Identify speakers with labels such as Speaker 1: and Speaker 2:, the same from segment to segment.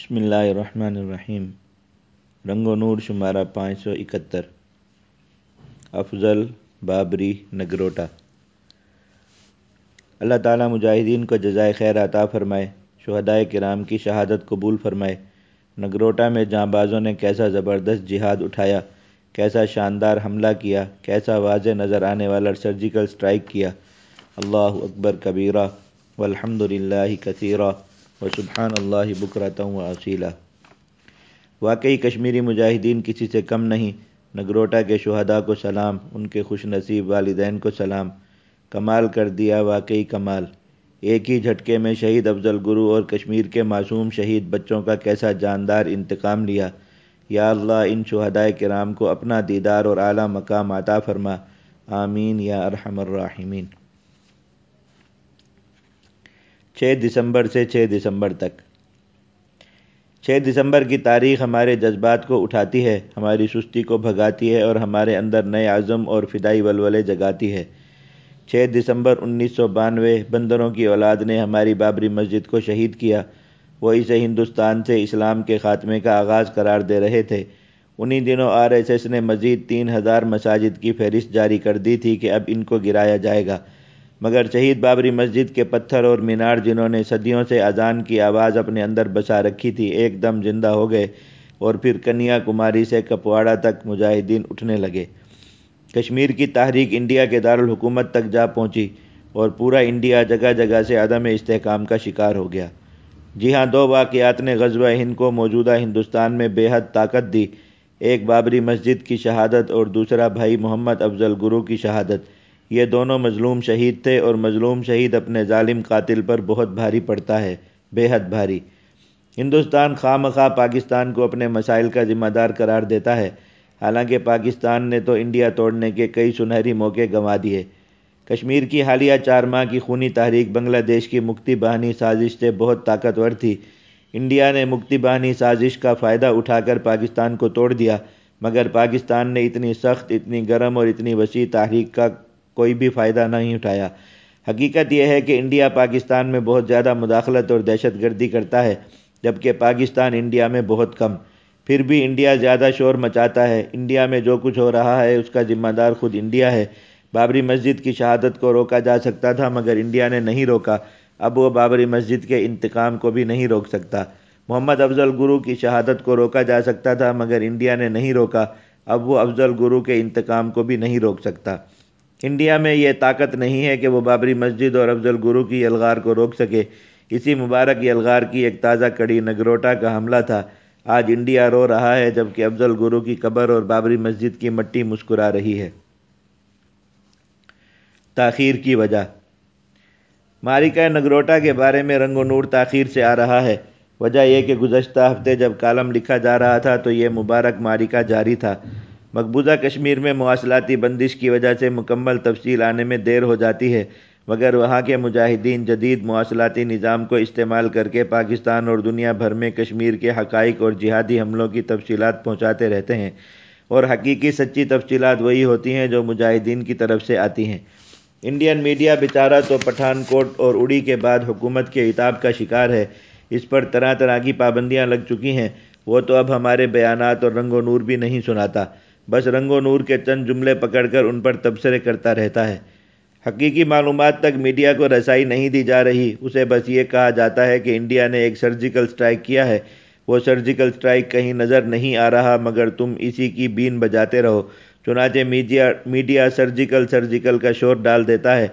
Speaker 1: بسم اللہ الرحمن الرحیم۔ رنگ و نور شمارہ پانچ سو اکہتر۔ افضل بابری نگروٹا۔ اللہ تعالیٰ مجاہدین کو جزائے خیر عطا فرمائے، شہدائے کرام کی شہادت قبول فرمائے۔ نگروٹا میں جاں بازوں نے کیسا زبردست جہاد اٹھایا، کیسا شاندار حملہ کیا، کیسا واضح نظر آنے والا سرجیکل سٹرائک کیا۔ اللہ اکبر کبیرہ والحمد للہ کثیرہ۔ و سبحان اللہ بکرتا و اصیلہ واقعی کشمیری مجاہدین کسی سے کم نہیں، نگروٹا کے شہداء کو سلام، ان کے خوش نصیب والدین کو سلام۔ کمال کر دیا واقعی کمال۔ ایک ہی جھٹکے میں شہید افضل گرو اور کشمیر کے معصوم شہید بچوں کا کیسا جاندار انتقام لیا۔ یا اللہ، ان شہدائے کرام کو اپنا دیدار اور اعلیٰ مقام عطا فرما۔ آمین یا ارحم الراحمین۔ چھ دسمبر سے چھ دسمبر تک۔ چھ دسمبر کی تاریخ ہمارے جذبات کو اٹھاتی ہے، ہماری سستی کو بھگاتی ہے اور ہمارے اندر نئے عزم اور فدائی ولولے جگاتی ہے۔ چھ دسمبر انیس سو بانوے، بندروں کی اولاد نے ہماری بابری مسجد کو شہید کیا۔ وہ اسے ہندوستان سے اسلام کے خاتمے کا آغاز قرار دے رہے تھے۔ انہی دنوں آر ایس ایس نے مزید تین ہزار مساجد کی فہرست جاری کر دی تھی کہ اب ان کو گرایا جائے گا۔ مگر شہید بابری مسجد کے پتھر اور مینار جنہوں نے صدیوں سے اذان کی آواز اپنے اندر بسا رکھی تھی، ایک دم زندہ ہو گئے اور پھر کنیا کماری سے کپواڑہ تک مجاہدین اٹھنے لگے۔ کشمیر کی تحریک انڈیا کے دارالحکومت تک جا پہنچی اور پورا انڈیا جگہ جگہ سے عدم استحکام کا شکار ہو گیا۔ جی ہاں دو واقعات نے غزوہ ہند کو موجودہ ہندوستان میں بے حد طاقت دی۔ ایک بابری مسجد کی شہادت اور دوسرا بھائی محمد افضل گرو کی شہادت۔ یہ دونوں مظلوم شہید تھے اور مظلوم شہید اپنے ظالم قاتل پر بہت بھاری پڑتا ہے، بے حد بھاری۔ ہندوستان خواہ مخواہ پاکستان کو اپنے مسائل کا ذمہ دار قرار دیتا ہے۔ حالانکہ پاکستان نے تو انڈیا توڑنے کے کئی سنہری موقع گنوا دیے۔ کشمیر کی حالیہ چار ماہ کی خونی تحریک بنگلہ دیش کی مکتی بہانی سازش سے بہت طاقتور تھی۔ انڈیا نے مکتی بہانی سازش کا فائدہ اٹھا کر پاکستان کو توڑ دیا، مگر پاکستان نے اتنی سخت، اتنی گرم اور اتنی وسیع تحریک کا کوئی بھی فائدہ نہیں اٹھایا۔ حقیقت یہ ہے کہ انڈیا پاکستان میں بہت زیادہ مداخلت اور دہشت گردی کرتا ہے، جبکہ پاکستان انڈیا میں بہت کم۔ پھر بھی انڈیا زیادہ شور مچاتا ہے۔ انڈیا میں جو کچھ ہو رہا ہے، اس کا ذمہ دار خود انڈیا ہے۔ بابری مسجد کی شہادت کو روکا جا سکتا تھا، مگر انڈیا نے نہیں روکا۔ اب وہ بابری مسجد کے انتقام کو بھی نہیں روک سکتا۔ محمد افضل گرو کی شہادت کو روکا جا سکتا تھا، مگر انڈیا نے نہیں روکا۔ اب وہ افضل گرو کے انتقام کو بھی نہیں روک سکتا۔ انڈیا میں یہ طاقت نہیں ہے کہ وہ بابری مسجد اور افضل گرو کی الغار کو روک سکے۔ اسی مبارک یلغار کی ایک تازہ کڑی نگروٹا کا حملہ تھا۔ آج انڈیا رو رہا ہے جبکہ افضل گرو کی قبر اور بابری مسجد کی مٹی مسکرا رہی ہے۔ تاخیر کی وجہ۔ مارکہ نگروٹا کے بارے میں رنگ و نور تاخیر سے آ رہا ہے۔ وجہ یہ کہ گزشتہ ہفتے جب کالم لکھا جا رہا تھا تو یہ مبارک مارکہ جاری تھا۔ مقبوضہ کشمیر میں مواصلاتی بندش کی وجہ سے مکمل تفصیل آنے میں دیر ہو جاتی ہے، مگر وہاں کے مجاہدین جدید مواصلاتی نظام کو استعمال کر کے پاکستان اور دنیا بھر میں کشمیر کے حقائق اور جہادی حملوں کی تفصیلات پہنچاتے رہتے ہیں۔ اور حقیقی سچی تفصیلات وہی ہوتی ہیں جو مجاہدین کی طرف سے آتی ہیں۔ انڈین میڈیا بیچارہ تو پٹھان کوٹ اور اڑی کے بعد حکومت کے اتاب کا شکار ہے۔ اس پر طرح طرح کی پابندیاں لگ چکی ہیں۔ وہ تو اب ہمارے بیانات اور رنگ و نور بھی نہیں سناتا۔ بس رنگ و نور کے چند جملے پکڑ کر ان پر تبصرے کرتا رہتا ہے۔ حقیقی معلومات تک میڈیا کو رسائی نہیں دی جا رہی۔ اسے بس یہ کہا جاتا ہے کہ انڈیا نے ایک سرجیکل سٹرائک کیا ہے۔ وہ سرجیکل سٹرائک کہیں نظر نہیں آ رہا، مگر تم اسی کی بین بجاتے رہو۔ چنانچہ میڈیا میڈیا سرجیکل سرجیکل کا شور ڈال دیتا ہے۔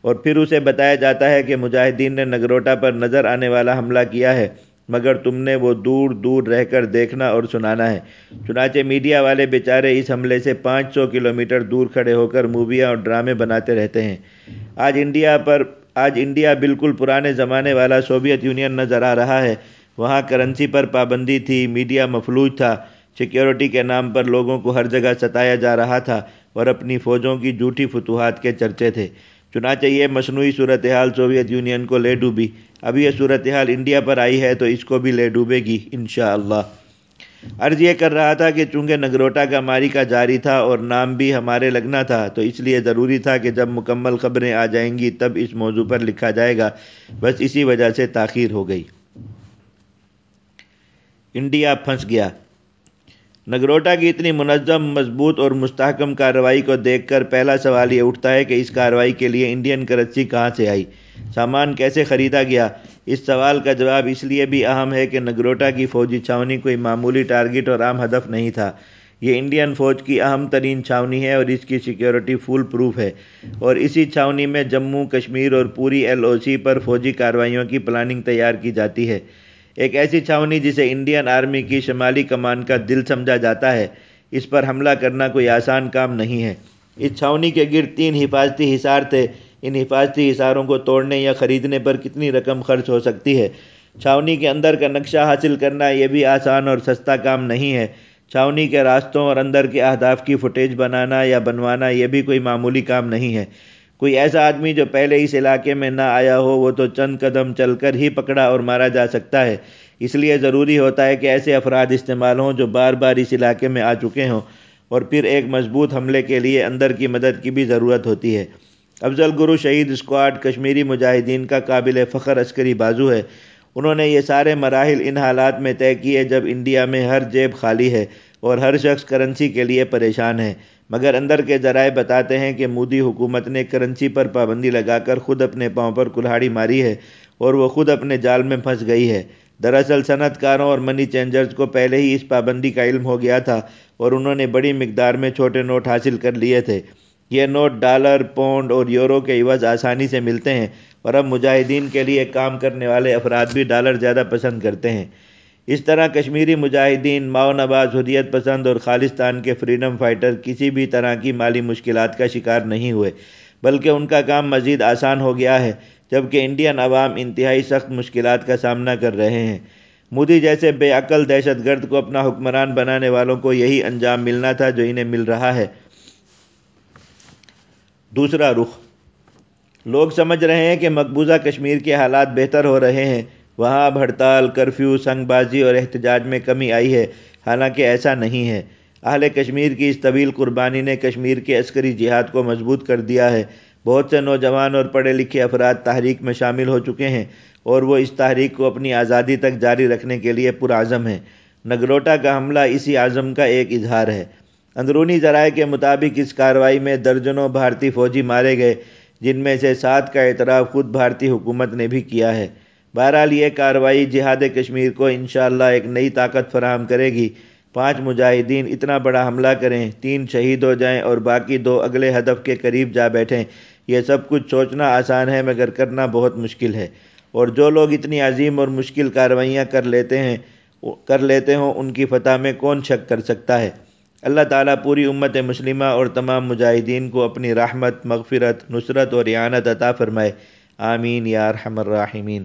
Speaker 1: اور پھر اسے بتایا جاتا ہے کہ مجاہدین نے نگروٹا پر نظر آنے والا حملہ کیا ہے۔ مگر تم نے وہ دور دور رہ کر دیکھنا اور سنانا ہے۔ چنانچہ میڈیا والے بیچارے اس حملے سے پانچ سو کلومیٹر دور کھڑے ہو کر موویاں اور ڈرامے بناتے رہتے ہیں۔ آج انڈیا پر، آج انڈیا بالکل پرانے زمانے والا سوویت یونین نظر آ رہا ہے۔ وہاں کرنسی پر پابندی تھی، میڈیا مفلوج تھا۔ سیکیورٹی کے نام پر لوگوں کو ہر جگہ ستایا جا رہا تھا اور اپنی فوجوں کی جھوٹی فتوحات کے چرچے تھے۔ چنانچہ یہ مصنوعی صورتحال سوویت یونین کو لے ڈوبی۔ اب یہ صورتحال انڈیا پر آئی ہے تو اس کو بھی لے ڈوبے گی انشاءاللہ۔ عرض یہ کر رہا تھا کہ چونکہ نگروٹا کا ماری کا جاری تھا اور نام بھی ہمارے لگنا تھا، تو اس لیے ضروری تھا کہ جب مکمل خبریں آ جائیں گی تب اس موضوع پر لکھا جائے گا۔ بس اسی وجہ سے تاخیر ہو گئی۔ انڈیا پھنس گیا۔ نگروٹا کی اتنی منظم، مضبوط اور مستحکم کارروائی کو دیکھ کر پہلا سوال یہ اٹھتا ہے کہ اس کارروائی کے لیے انڈین کرنسی کہاں سے آئی؟ سامان کیسے خریدا گیا؟ اس سوال کا جواب اس لیے بھی اہم ہے کہ نگروٹا کی فوجی چھاونی کوئی معمولی ٹارگٹ اور عام ہدف نہیں تھا۔ یہ انڈین فوج کی اہم ترین چھاونی ہے اور اس کی سیکیورٹی فول پروف ہے۔ اور اسی چھاونی میں جموں، کشمیر اور پوری ایل او سی پر فوجی کارروائیوں کی پلاننگ تیار کی جاتی ہے۔ ایک ایسی چھاونی جسے انڈین آرمی کی شمالی کمان کا دل سمجھا جاتا ہے، اس پر حملہ کرنا کوئی آسان کام نہیں ہے۔ اس چھاونی کے گرد تین حفاظتی حصار تھے۔ ان حفاظتی حصاروں کو توڑنے یا خریدنے پر کتنی رقم خرچ ہو سکتی ہے؟ چھاونی کے اندر کا نقشہ حاصل کرنا یہ بھی آسان اور سستا کام نہیں ہے۔ چھاونی کے راستوں اور اندر کے اہداف کی فوٹیج بنانا یا بنوانا یہ بھی کوئی معمولی کام نہیں ہے۔ کوئی ایسا آدمی جو پہلے اس علاقے میں نہ آیا ہو، وہ تو چند قدم چل کر ہی پکڑا اور مارا جا سکتا ہے۔ اس لیے ضروری ہوتا ہے کہ ایسے افراد استعمال ہوں جو بار بار اس علاقے میں آ چکے ہوں اور پھر ایک مضبوط حملے کے لیے اندر کی مدد کی بھی ضرورت ہوتی ہے۔ افضل گرو شہید اسکواڈ کشمیری مجاہدین کا قابل فخر عسکری بازو ہے۔ انہوں نے یہ سارے مراحل ان حالات میں طے کیے جب انڈیا میں ہر جیب خالی ہے۔ اور ہر شخص کرنسی کے لیے پریشان ہے۔ مگر اندر کے ذرائع بتاتے ہیں کہ مودی حکومت نے کرنسی پر پابندی لگا کر خود اپنے پاؤں پر کلہاڑی ماری ہے اور وہ خود اپنے جال میں پھنس گئی ہے۔ دراصل صنعت کاروں اور منی چینجرز کو پہلے ہی اس پابندی کا علم ہو گیا تھا اور انہوں نے بڑی مقدار میں چھوٹے نوٹ حاصل کر لیے تھے۔ یہ نوٹ ڈالر، پونڈ اور یورو کے عوض آسانی سے ملتے ہیں اور اب مجاہدین کے لیے کام کرنے والے افراد بھی ڈالر زیادہ پسند کرتے ہیں۔ اس طرح کشمیری مجاہدین، ماؤ نواز، حریت پسند اور خالصتان کے فریڈم فائٹر کسی بھی طرح کی مالی مشکلات کا شکار نہیں ہوئے، بلکہ ان کا کام مزید آسان ہو گیا ہے، جبکہ انڈین عوام انتہائی سخت مشکلات کا سامنا کر رہے ہیں۔ مودی جیسے بے عقل دہشت گرد کو اپنا حکمران بنانے والوں کو یہی انجام ملنا تھا جو انہیں مل رہا ہے۔ دوسرا رخ۔ لوگ سمجھ رہے ہیں کہ مقبوضہ کشمیر کے حالات بہتر ہو رہے ہیں۔ وہاں اب ہڑتال، کرفیو، سنگ بازی اور احتجاج میں کمی آئی ہے۔ حالانکہ ایسا نہیں ہے۔ اہل کشمیر کی اس طویل قربانی نے کشمیر کے عسکری جہاد کو مضبوط کر دیا ہے۔ بہت سے نوجوان اور پڑھے لکھے افراد تحریک میں شامل ہو چکے ہیں اور وہ اس تحریک کو اپنی آزادی تک جاری رکھنے کے لیے پرعزم ہیں۔ نگروٹا کا حملہ اسی عزم کا ایک اظہار ہے۔ اندرونی ذرائع کے مطابق اس کارروائی میں درجنوں بھارتی فوجی مارے گئے، جن میں سے سات کا اعتراف خود بھارتی حکومت نے بھی کیا ہے۔ بہرحال یہ کارروائی جہاد کشمیر کو انشاءاللہ ایک نئی طاقت فراہم کرے گی۔ پانچ مجاہدین اتنا بڑا حملہ کریں، تین شہید ہو جائیں اور باقی دو اگلے ہدف کے قریب جا بیٹھیں۔ یہ سب کچھ سوچنا آسان ہے، مگر کرنا بہت مشکل ہے۔ اور جو لوگ اتنی عظیم اور مشکل کارروائیاں کر لیتے ہیں کر لیتے ہوں، ان کی فتح میں کون شک کر سکتا ہے؟ اللہ تعالیٰ پوری امت مسلمہ اور تمام مجاہدین کو اپنی رحمت، مغفرت، نصرت اور اعانت عطا فرمائے۔ آمین یا رحم الراحمین۔